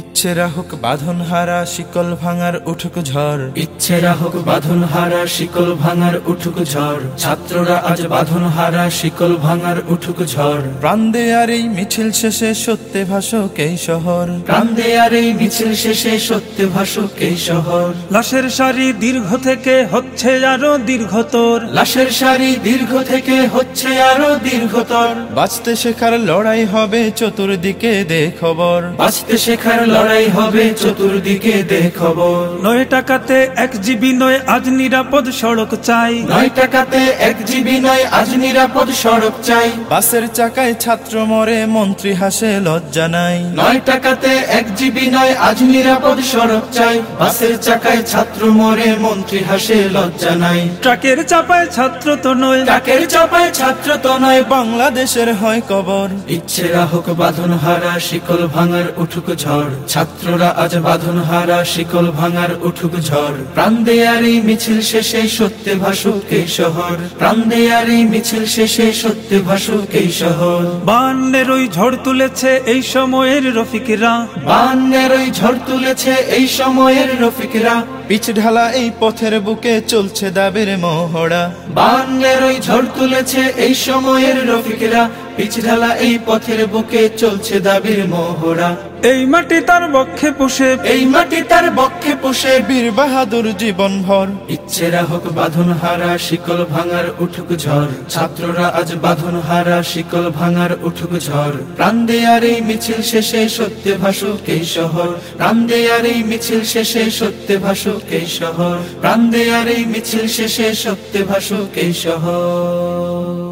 ইচ্ছেরা হোক বাঁধন হারা শিকল ভাঙার উঠুক ঝড়। ইচ্ছেরা হোক বাঁধন হারা শিকল ভাঙার উঠুক ঝড়। ছাত্ররা আজ বাঁধন হারা শিকল ভাঙার উঠুক ঝড়। প্রাণ আর এই মিছিল শেষে সত্যে ভাষক এই শহর। প্রান্দে আর এই মিছিল শেষে সত্যে ভাষক এই শহর। লাশের সারি দীর্ঘ থেকে হচ্ছে আরও দীর্ঘতর। লাশের সারি দীর্ঘ থেকে হচ্ছে আরও দীর্ঘতর। বাঁচতে শেখার লড়াই হবে চতুর্দিকে দে খবর। বাঁচতে শেখার লড়াই হবে চতুর্দিকে দে খবর। নয় টাকাতে এক জিবি নয় আজ নিরাপদ সড়ক চাই। নয় টাকাতে এক জিবি নয় আজ নিরাপদ সড়ক চাই। বাসের চাকায় ছাত্র মরে মন্ত্রী হাসে লজ্জা নাই। নয় টাকাতে এক জিবি নয় আজ নিরাপদ সড়ক চাই। বাসের চাকায় ছাত্র মরে মন্ত্রী হাসে লজ্জা নাই। ট্রাকের চাপায় ছাত্র তো নয়। ট্রাকের চাপায় ছাত্র তো নয়। বাংলাদেশের হয় কবর। ইচ্ছেরা হোক বাঁধন হারা শিকল ভাঙার উঠুক ঝড়। ছাত্ররা আজ বাঁধন হারা শিকল ভাঙার উঠুক ঝড়। প্রাণ দেয়ার এই মিছিল শেষে সত্যে ভাসুক এই শহর। প্রাণ দেয়ার এই মিছিল শেষে সত্যে ভাসুক এই শহর। বান্নের ওই ঝড় তুলেছে এই সময়ের রফিকরা। বান্নের ওই ঝড় তুলেছে এই সময়ের রফিকরা। পিচ ঢালা এই পথের বুকে চলছে দাবের মহড়া। বান্নের ওই ঝড় তুলেছে এই সময়ের রফিকরা। পিছঢালা এই পথের বুকে চলছে দাবির মোহরা এই মাটি তার বক্ষে পুষে। এই মাটি তার বক্ষে পুষে। বীর বাহাদুর জীবন ভর ইচ্ছেরা হোক বাঁধন হারা শিকল ভাঙার উঠুক ঝড়। ছাত্ররা আজ বাঁধন হারা শিকল ভাঙার উঠুক ঝড়। প্রাণ দেয়ার এই মিছিল শেষে সত্যে ভাসুক এই শহর। প্রাণ দেয়ার এই মিছিল শেষে সত্যে ভাসুক এই শহর। প্রাণ দেয়ার এই মিছিল শেষে সত্যে ভাসুক এই শহর।